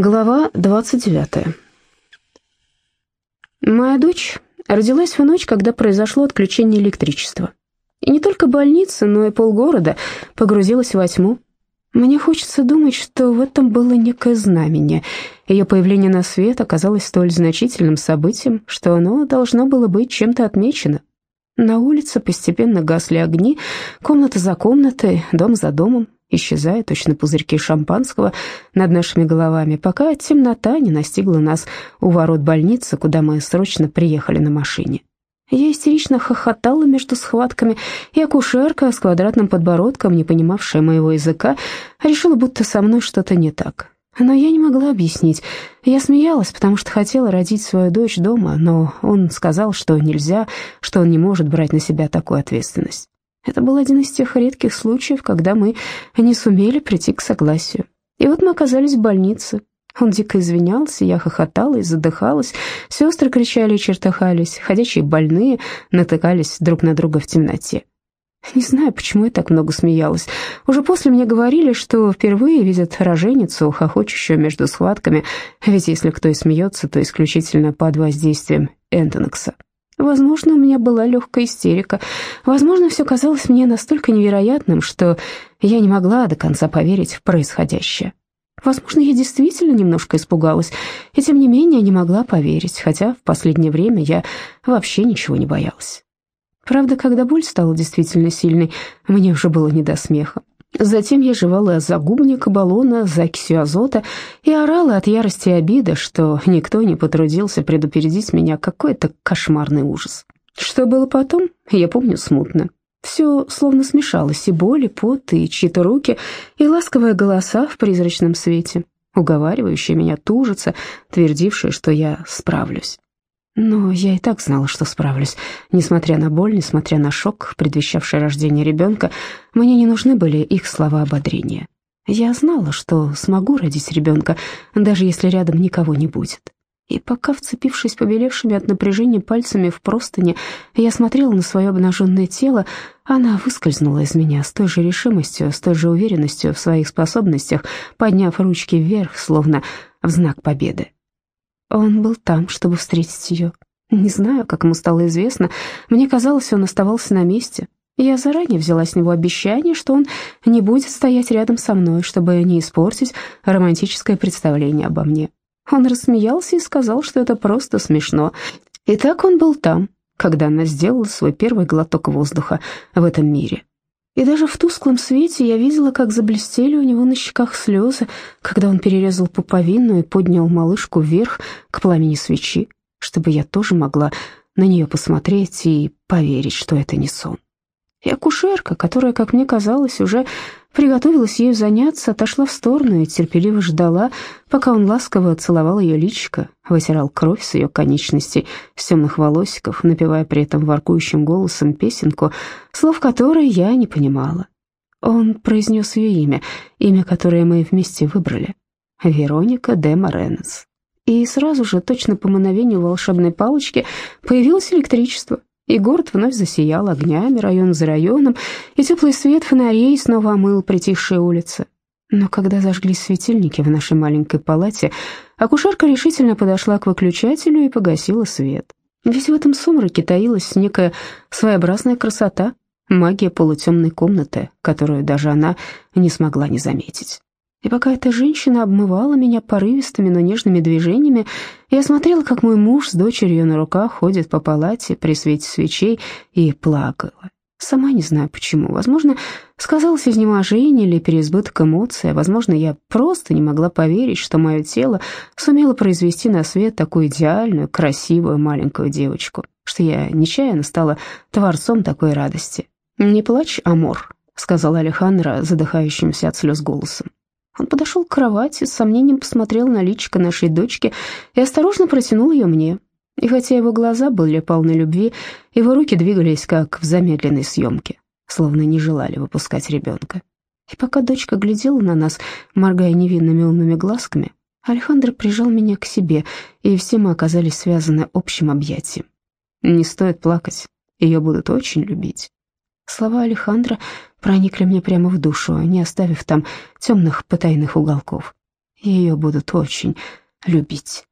Глава 29. Моя дочь родилась в ночь, когда произошло отключение электричества. И не только больница, но и полгорода погрузилась во тьму. Мне хочется думать, что в этом было некое знамение. Ее появление на свет оказалось столь значительным событием, что оно должно было быть чем-то отмечено. На улице постепенно гасли огни, комната за комнатой, дом за домом, исчезая точно пузырьки шампанского над нашими головами, пока темнота не настигла нас у ворот больницы, куда мы срочно приехали на машине. Я истерично хохотала между схватками, и акушерка с квадратным подбородком, не понимавшая моего языка, решила, будто со мной что-то не так. Но я не могла объяснить. Я смеялась, потому что хотела родить свою дочь дома, но он сказал, что нельзя, что он не может брать на себя такую ответственность. Это был один из тех редких случаев, когда мы не сумели прийти к согласию. И вот мы оказались в больнице. Он дико извинялся, я хохотала и задыхалась. Сестры кричали и чертыхались, ходячие больные натыкались друг на друга в темноте. Не знаю, почему я так много смеялась. Уже после мне говорили, что впервые видят роженицу, хохочущую между схватками, ведь если кто и смеется, то исключительно под воздействием Энтонекса. Возможно, у меня была легкая истерика. Возможно, все казалось мне настолько невероятным, что я не могла до конца поверить в происходящее. Возможно, я действительно немножко испугалась, и тем не менее не могла поверить, хотя в последнее время я вообще ничего не боялась. Правда, когда боль стала действительно сильной, мне уже было не до смеха. Затем я жевала загубник баллона с закисью азота и орала от ярости и обиды, что никто не потрудился предупредить меня какой-то кошмарный ужас. Что было потом, я помню смутно. Все словно смешалось, и боль, и пот, и чьи-то руки, и ласковые голоса в призрачном свете, уговаривающие меня тужиться, твердившие, что я справлюсь. Но я и так знала, что справлюсь. Несмотря на боль, несмотря на шок, предвещавший рождение ребенка, мне не нужны были их слова ободрения. Я знала, что смогу родить ребенка, даже если рядом никого не будет. И пока, вцепившись побелевшими от напряжения пальцами в простыни, я смотрела на свое обнаженное тело, она выскользнула из меня с той же решимостью, с той же уверенностью в своих способностях, подняв ручки вверх, словно в знак победы. Он был там, чтобы встретить ее. Не знаю, как ему стало известно. Мне казалось, он оставался на месте. Я заранее взяла с него обещание, что он не будет стоять рядом со мной, чтобы не испортить романтическое представление обо мне. Он рассмеялся и сказал, что это просто смешно. И так он был там, когда она сделала свой первый глоток воздуха в этом мире. И даже в тусклом свете я видела, как заблестели у него на щеках слезы, когда он перерезал пуповину и поднял малышку вверх к пламени свечи, чтобы я тоже могла на нее посмотреть и поверить, что это не сон. И акушерка, которая, как мне казалось, уже приготовилась ею заняться, отошла в сторону и терпеливо ждала, пока он ласково целовал ее личико, вытирал кровь с ее конечностей, с темных волосиков, напевая при этом воркующим голосом песенку, слов которой я не понимала. Он произнес ее имя, имя, которое мы вместе выбрали. Вероника де Моренес. И сразу же, точно по мановению волшебной палочки, появилось электричество. И город вновь засиял огнями, район за районом, и теплый свет фонарей снова омыл притихшие улицы. Но когда зажглись светильники в нашей маленькой палате, акушерка решительно подошла к выключателю и погасила свет. Ведь в этом сумраке таилась некая своеобразная красота, магия полутемной комнаты, которую даже она не смогла не заметить. И пока эта женщина обмывала меня порывистыми, но нежными движениями, я смотрела, как мой муж с дочерью на руках ходит по палате при свете свечей и плакала. Сама не знаю почему. Возможно, сказалось изнеможение или переизбыток эмоций, а возможно, я просто не могла поверить, что мое тело сумело произвести на свет такую идеальную, красивую маленькую девочку, что я нечаянно стала творцом такой радости. «Не плачь, Амор», — сказала Алехандро, задыхающимся от слез голосом. Он подошел к кровати, с сомнением посмотрел на личико нашей дочки и осторожно протянул ее мне. И хотя его глаза были полны любви, его руки двигались, как в замедленной съемке, словно не желали выпускать ребенка. И пока дочка глядела на нас, моргая невинными умными глазками, Александр прижал меня к себе, и все мы оказались связаны общим объятием. Не стоит плакать, ее будут очень любить. Слова Алехандра проникли мне прямо в душу, не оставив там темных потайных уголков. ее будут очень любить.